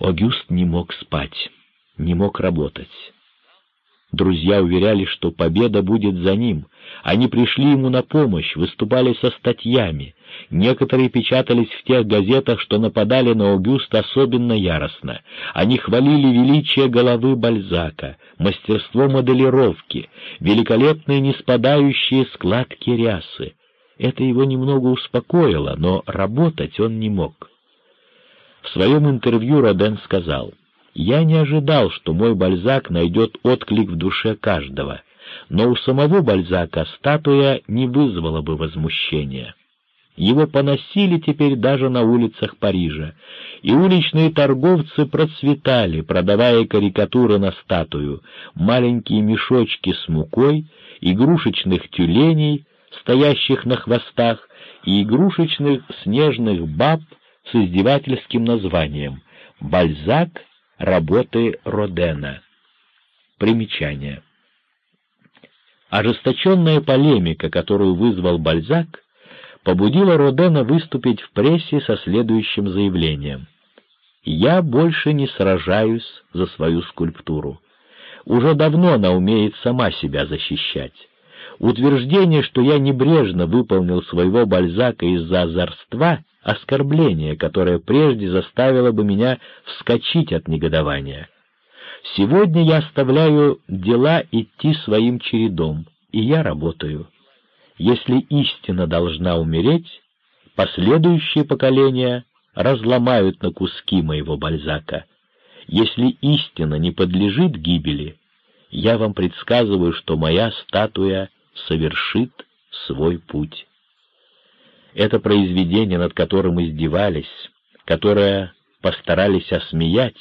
Огюст не мог спать, не мог работать. Друзья уверяли, что победа будет за ним. Они пришли ему на помощь, выступали со статьями. Некоторые печатались в тех газетах, что нападали на Аугюста особенно яростно. Они хвалили величие головы Бальзака, мастерство моделировки, великолепные неспадающие складки рясы. Это его немного успокоило, но работать он не мог. В своем интервью Роден сказал — я не ожидал, что мой Бальзак найдет отклик в душе каждого, но у самого Бальзака статуя не вызвала бы возмущения. Его поносили теперь даже на улицах Парижа, и уличные торговцы процветали, продавая карикатуры на статую, маленькие мешочки с мукой, игрушечных тюленей, стоящих на хвостах, и игрушечных снежных баб с издевательским названием «Бальзак работы Родена. Примечание. Ожесточенная полемика, которую вызвал Бальзак, побудила Родена выступить в прессе со следующим заявлением. «Я больше не сражаюсь за свою скульптуру. Уже давно она умеет сама себя защищать. Утверждение, что я небрежно выполнил своего Бальзака из-за озорства, оскорбление, которое прежде заставило бы меня вскочить от негодования. Сегодня я оставляю дела идти своим чередом, и я работаю. Если истина должна умереть, последующие поколения разломают на куски моего Бальзака. Если истина не подлежит гибели, я вам предсказываю, что моя статуя совершит свой путь. Это произведение, над которым издевались, которое постарались осмеять,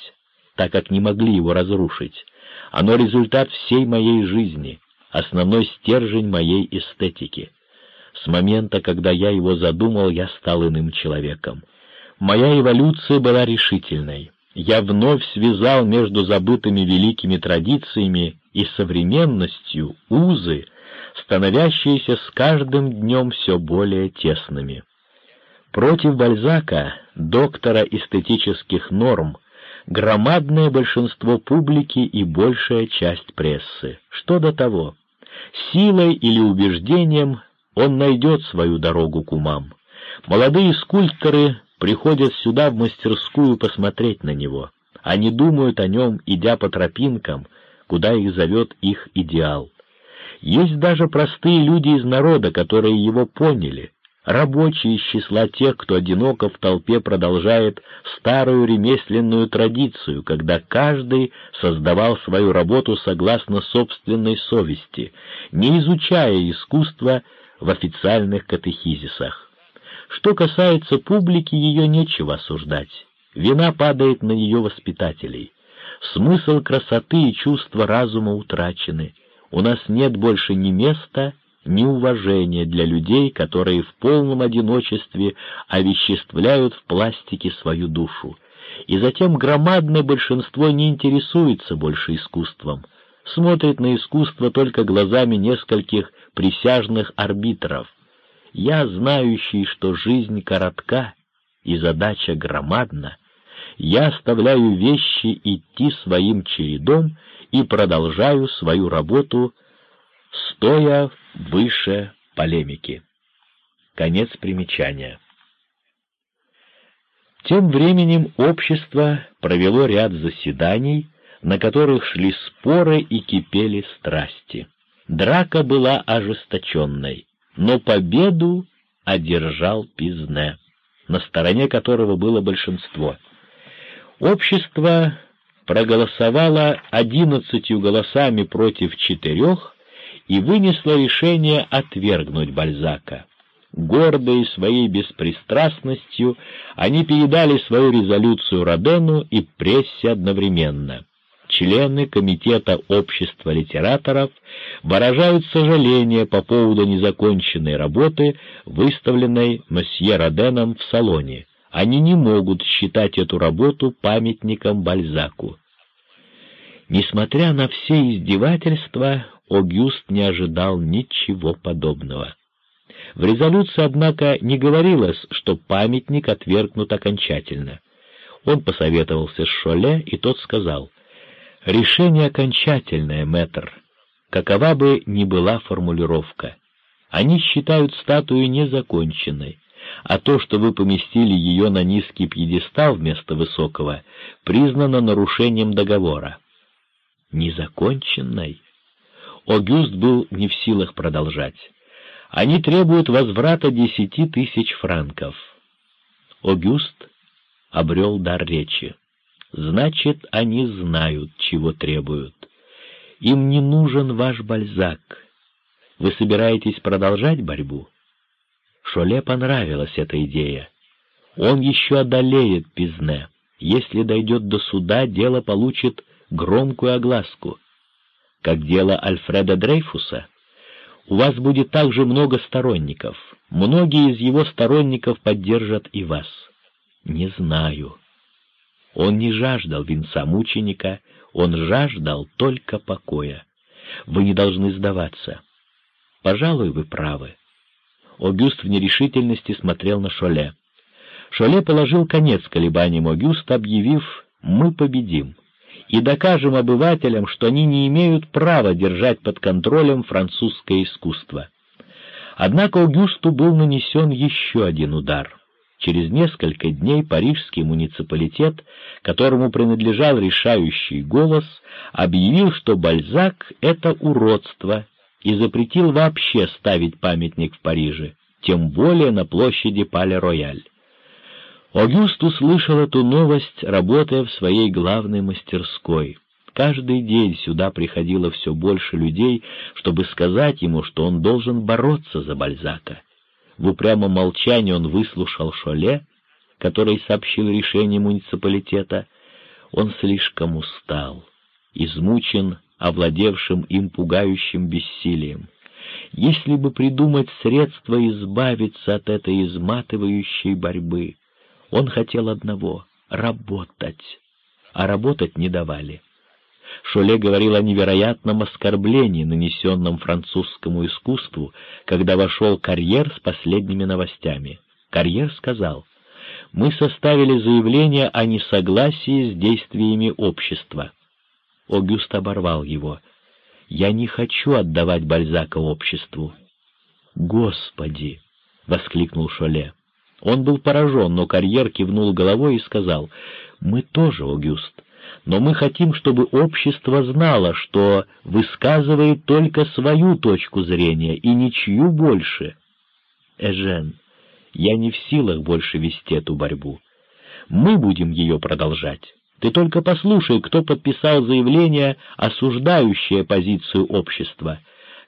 так как не могли его разрушить, оно результат всей моей жизни, основной стержень моей эстетики. С момента, когда я его задумал, я стал иным человеком. Моя эволюция была решительной. Я вновь связал между забытыми великими традициями и современностью узы, становящиеся с каждым днем все более тесными. Против Бальзака, доктора эстетических норм, громадное большинство публики и большая часть прессы. Что до того? Силой или убеждением он найдет свою дорогу к умам. Молодые скульпторы приходят сюда в мастерскую посмотреть на него. Они думают о нем, идя по тропинкам, куда их зовет их идеал. Есть даже простые люди из народа, которые его поняли, рабочие из числа тех, кто одиноко в толпе продолжает старую ремесленную традицию, когда каждый создавал свою работу согласно собственной совести, не изучая искусство в официальных катехизисах. Что касается публики, ее нечего осуждать. Вина падает на ее воспитателей. Смысл красоты и чувство разума утрачены. У нас нет больше ни места, ни уважения для людей, которые в полном одиночестве овеществляют в пластике свою душу. И затем громадное большинство не интересуется больше искусством, смотрит на искусство только глазами нескольких присяжных арбитров. Я, знающий, что жизнь коротка и задача громадна, я оставляю вещи идти своим чередом и продолжаю свою работу, стоя выше полемики. Конец примечания. Тем временем общество провело ряд заседаний, на которых шли споры и кипели страсти. Драка была ожесточенной, но победу одержал Пизне, на стороне которого было большинство. Общество проголосовала одиннадцатью голосами против четырех и вынесла решение отвергнуть Бальзака. Гордые своей беспристрастностью, они передали свою резолюцию Родену и прессе одновременно. Члены Комитета общества литераторов выражают сожаление по поводу незаконченной работы, выставленной месье Роденом в салоне они не могут считать эту работу памятником Бальзаку. Несмотря на все издевательства, Огюст не ожидал ничего подобного. В резолюции, однако, не говорилось, что памятник отвергнут окончательно. Он посоветовался с Шоле, и тот сказал, «Решение окончательное, мэтр, какова бы ни была формулировка. Они считают статую незаконченной, а то, что вы поместили ее на низкий пьедестал вместо высокого, признано нарушением договора». «Незаконченной?» Огюст был не в силах продолжать. «Они требуют возврата десяти тысяч франков». Огюст обрел дар речи. Значит, они знают, чего требуют. Им не нужен ваш Бальзак. Вы собираетесь продолжать борьбу? Шоле понравилась эта идея. Он еще одолеет Пизне. Если дойдет до суда, дело получит громкую огласку. Как дело Альфреда Дрейфуса. У вас будет также много сторонников. Многие из его сторонников поддержат и вас. Не знаю. Он не жаждал венца мученика, он жаждал только покоя. Вы не должны сдаваться. Пожалуй, вы правы. Огюст в нерешительности смотрел на Шоле. Шоле положил конец колебаниям Огюста, объявив «Мы победим» и докажем обывателям, что они не имеют права держать под контролем французское искусство. Однако Огюсту был нанесен еще один удар — Через несколько дней парижский муниципалитет, которому принадлежал решающий голос, объявил, что Бальзак — это уродство, и запретил вообще ставить памятник в Париже, тем более на площади Пале-Рояль. Огюст услышал эту новость, работая в своей главной мастерской. Каждый день сюда приходило все больше людей, чтобы сказать ему, что он должен бороться за Бальзака. В упрямом молчании он выслушал Шоле, который сообщил решение муниципалитета. Он слишком устал, измучен овладевшим им пугающим бессилием. Если бы придумать средства избавиться от этой изматывающей борьбы, он хотел одного — работать, а работать не давали. Шоле говорил о невероятном оскорблении, нанесенном французскому искусству, когда вошел карьер с последними новостями. Карьер сказал, «Мы составили заявление о несогласии с действиями общества». Огюст оборвал его. «Я не хочу отдавать Бальзака обществу». «Господи!» — воскликнул Шоле. Он был поражен, но карьер кивнул головой и сказал, «Мы тоже, Огюст но мы хотим, чтобы общество знало, что высказывает только свою точку зрения и ничью больше. Эжен, я не в силах больше вести эту борьбу. Мы будем ее продолжать. Ты только послушай, кто подписал заявление, осуждающее позицию общества.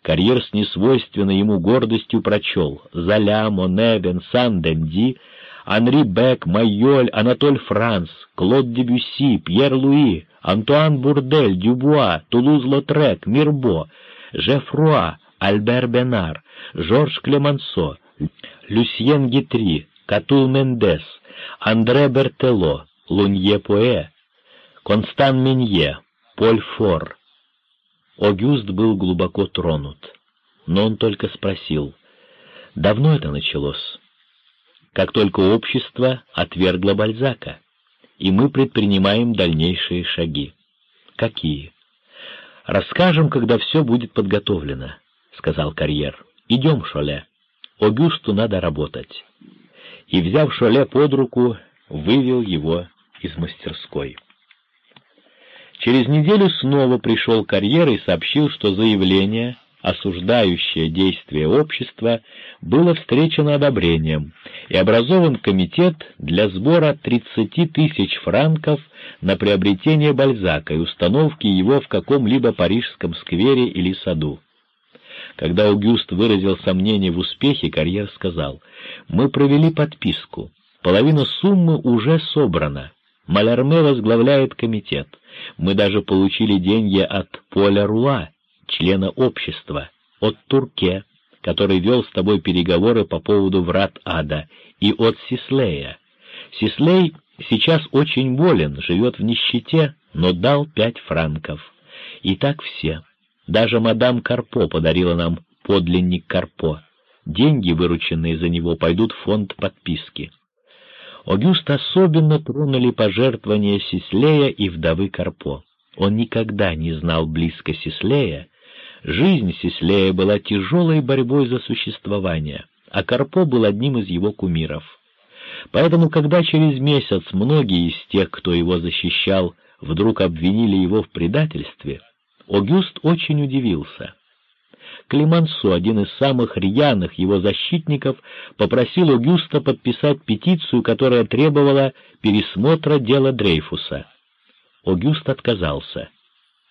Карьер с несвойственной ему гордостью прочел «Золя, Моне, Венсан, Денди», Анри Бек, Майоль, Анатоль Франс, Клод Дебюсси, Пьер Луи, Антуан Бурдель, Дюбуа, Тулуз-Лотрек, Мирбо, Жефруа, Альбер Бенар, Жорж Клемансо, Люсьен Гитри, Катул Мендес, Андре Бертело, Лунье Пуэ, Констан Менье, Поль Фор. Огюст был глубоко тронут, но он только спросил, давно это началось? как только общество отвергло Бальзака, и мы предпринимаем дальнейшие шаги. Какие? Расскажем, когда все будет подготовлено, — сказал карьер. Идем, Шоле. Огюсту надо работать. И, взяв Шоле под руку, вывел его из мастерской. Через неделю снова пришел карьер и сообщил, что заявление осуждающее действие общества, было встречено одобрением, и образован комитет для сбора 30 тысяч франков на приобретение Бальзака и установки его в каком-либо парижском сквере или саду. Когда Аугюст выразил сомнение в успехе, карьер сказал, «Мы провели подписку, половина суммы уже собрана, Малярме возглавляет комитет, мы даже получили деньги от Поля Руа, члена общества, от Турке, который вел с тобой переговоры по поводу врат ада, и от Сислея. Сислей сейчас очень болен, живет в нищете, но дал пять франков. И так все. Даже мадам Карпо подарила нам подлинник Карпо. Деньги, вырученные за него, пойдут в фонд подписки. Огюст особенно тронули пожертвования Сислея и вдовы Карпо. Он никогда не знал близко Сислея. Жизнь Сислея была тяжелой борьбой за существование, а Карпо был одним из его кумиров. Поэтому, когда через месяц многие из тех, кто его защищал, вдруг обвинили его в предательстве, Огюст очень удивился. Климансо, один из самых рьяных его защитников, попросил Огюста подписать петицию, которая требовала пересмотра дела Дрейфуса. Огюст отказался.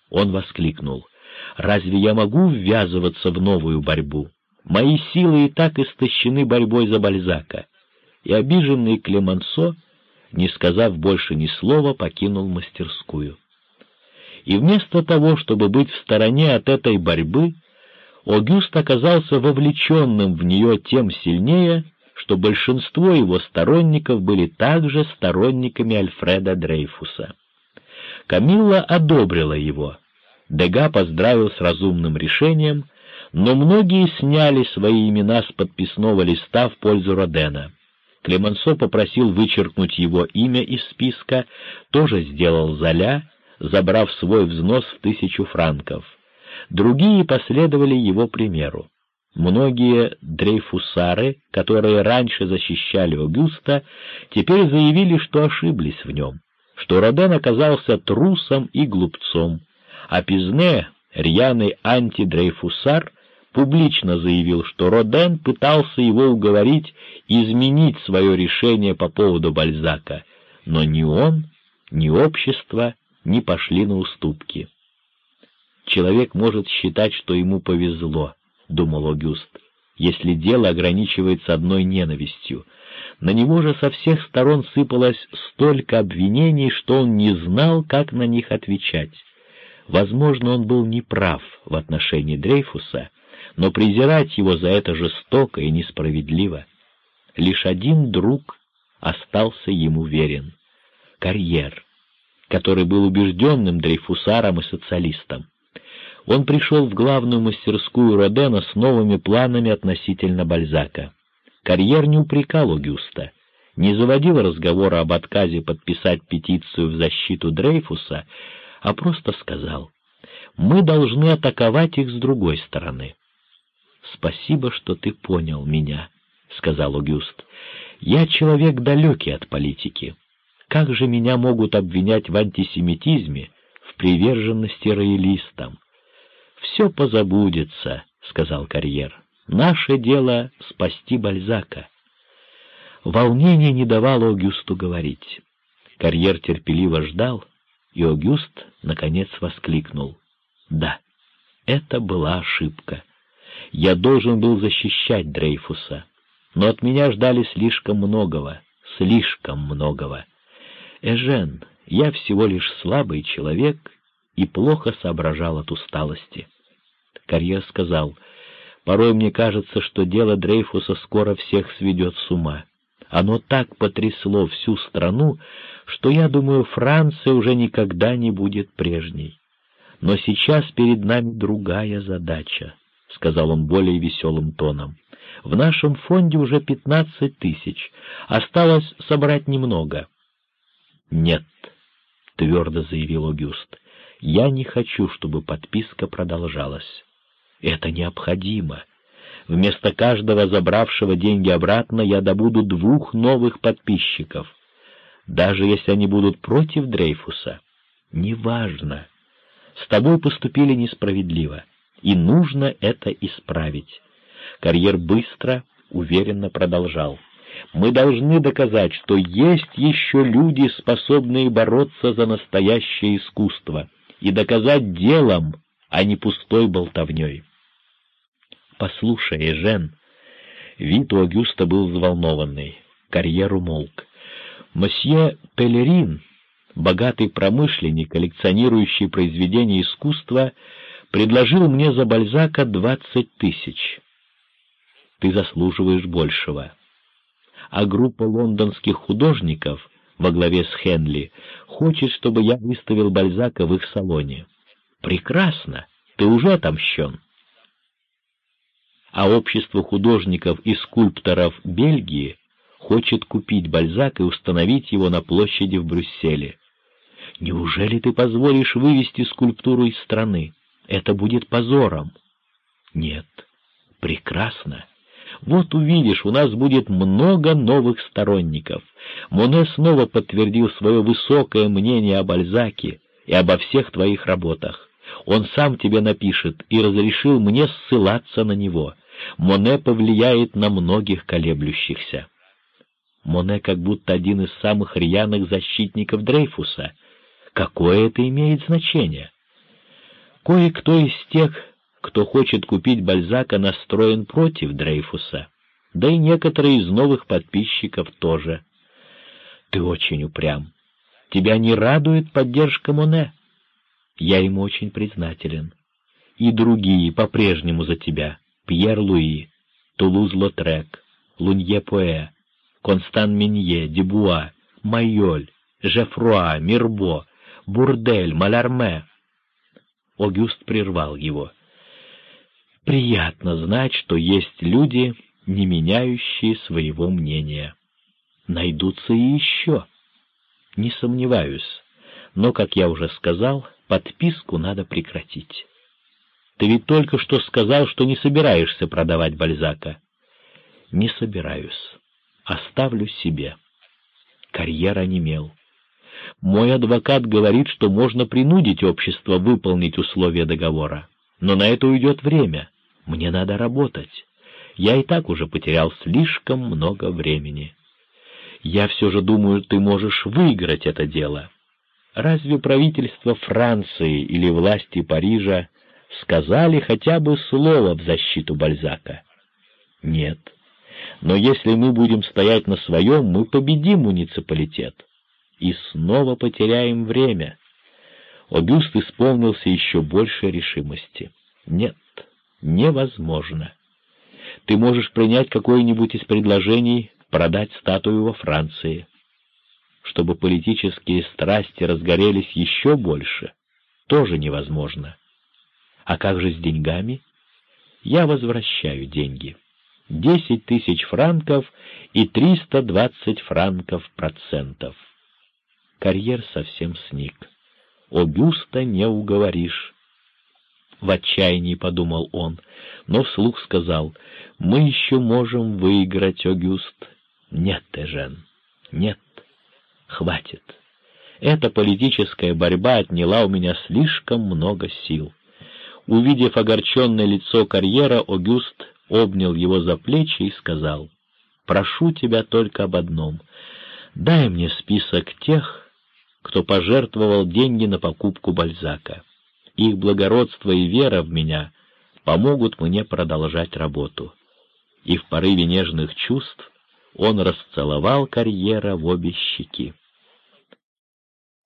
Он воскликнул. «Разве я могу ввязываться в новую борьбу? Мои силы и так истощены борьбой за Бальзака». И обиженный Клемансо, не сказав больше ни слова, покинул мастерскую. И вместо того, чтобы быть в стороне от этой борьбы, Огюст оказался вовлеченным в нее тем сильнее, что большинство его сторонников были также сторонниками Альфреда Дрейфуса. Камилла одобрила его. Дега поздравил с разумным решением, но многие сняли свои имена с подписного листа в пользу Родена. Клемансо попросил вычеркнуть его имя из списка, тоже сделал Золя, забрав свой взнос в тысячу франков. Другие последовали его примеру. Многие дрейфусары, которые раньше защищали Огюста, теперь заявили, что ошиблись в нем, что Роден оказался трусом и глупцом, а Пизне, рьяный антидрейфусар, публично заявил, что Роден пытался его уговорить изменить свое решение по поводу Бальзака, но ни он, ни общество не пошли на уступки. Человек может считать, что ему повезло, — думал Огюст, — если дело ограничивается одной ненавистью. На него же со всех сторон сыпалось столько обвинений, что он не знал, как на них отвечать. Возможно, он был неправ в отношении Дрейфуса, но презирать его за это жестоко и несправедливо. Лишь один друг остался ему верен — карьер, который был убежденным дрейфусаром и социалистом он пришел в главную мастерскую Родена с новыми планами относительно Бальзака. Карьер не упрекал Огюста, не заводил разговора об отказе подписать петицию в защиту Дрейфуса, а просто сказал, «Мы должны атаковать их с другой стороны». «Спасибо, что ты понял меня», — сказал Огюст. «Я человек далекий от политики. Как же меня могут обвинять в антисемитизме, в приверженности роялистам? «Все позабудется», — сказал карьер. «Наше дело — спасти Бальзака». Волнение не давало Огюсту говорить. Карьер терпеливо ждал, и Огюст, наконец, воскликнул. «Да, это была ошибка. Я должен был защищать Дрейфуса, но от меня ждали слишком многого, слишком многого. Эжен, я всего лишь слабый человек и плохо соображал от усталости. Карьер сказал, «Порой мне кажется, что дело Дрейфуса скоро всех сведет с ума. Оно так потрясло всю страну, что, я думаю, Франция уже никогда не будет прежней. Но сейчас перед нами другая задача», — сказал он более веселым тоном. «В нашем фонде уже пятнадцать тысяч. Осталось собрать немного». «Нет», — твердо заявил Огюст, — «я не хочу, чтобы подписка продолжалась». Это необходимо. Вместо каждого забравшего деньги обратно я добуду двух новых подписчиков. Даже если они будут против Дрейфуса. Неважно. С тобой поступили несправедливо, и нужно это исправить. Карьер быстро, уверенно продолжал. Мы должны доказать, что есть еще люди, способные бороться за настоящее искусство, и доказать делом, а не пустой болтовней. «Послушай, Жен...» Вид у Агюста был взволнованный. Карьер умолк. «Мосье Пелерин, богатый промышленник, коллекционирующий произведения искусства, предложил мне за Бальзака двадцать тысяч. Ты заслуживаешь большего. А группа лондонских художников во главе с Хенли хочет, чтобы я выставил Бальзака в их салоне. Прекрасно, ты уже отомщен. А общество художников и скульпторов Бельгии хочет купить Бальзак и установить его на площади в Брюсселе. Неужели ты позволишь вывести скульптуру из страны? Это будет позором. Нет, прекрасно. Вот увидишь, у нас будет много новых сторонников. Моне снова подтвердил свое высокое мнение о Бальзаке и обо всех твоих работах. Он сам тебе напишет и разрешил мне ссылаться на него. Моне повлияет на многих колеблющихся. Моне как будто один из самых рьяных защитников Дрейфуса. Какое это имеет значение? Кое-кто из тех, кто хочет купить Бальзака, настроен против Дрейфуса, да и некоторые из новых подписчиков тоже. Ты очень упрям. Тебя не радует поддержка Моне? Я ему очень признателен. И другие по-прежнему за тебя. Пьер Луи, Тулуз-Лотрек, Лунье-Поэ, Констан Минье, Дебуа, Майоль, Жефруа, Мирбо, Бурдель, Малярме. Огюст прервал его. Приятно знать, что есть люди, не меняющие своего мнения. Найдутся и еще. Не сомневаюсь, но, как я уже сказал, подписку надо прекратить. Ты ведь только что сказал, что не собираешься продавать Бальзака. Не собираюсь оставлю себе. Карьера немел. Мой адвокат говорит, что можно принудить общество выполнить условия договора, но на это уйдет время. Мне надо работать. Я и так уже потерял слишком много времени. Я все же думаю, ты можешь выиграть это дело. Разве правительство Франции или власти Парижа сказали хотя бы слово в защиту Бальзака? Нет. Но если мы будем стоять на своем, мы победим муниципалитет. И снова потеряем время. Огюст исполнился еще больше решимости. Нет, невозможно. Ты можешь принять какое-нибудь из предложений продать статую во Франции. Чтобы политические страсти разгорелись еще больше, тоже невозможно. А как же с деньгами? Я возвращаю деньги десять тысяч франков и триста двадцать франков процентов. Карьер совсем сник. Огюста не уговоришь. В отчаянии подумал он, но вслух сказал, «Мы еще можем выиграть, Огюст». «Нет, Эжен, нет, хватит. Эта политическая борьба отняла у меня слишком много сил». Увидев огорченное лицо карьера, Огюст обнял его за плечи и сказал, «Прошу тебя только об одном. Дай мне список тех, кто пожертвовал деньги на покупку Бальзака. Их благородство и вера в меня помогут мне продолжать работу». И в порыве нежных чувств он расцеловал карьера в обе щеки.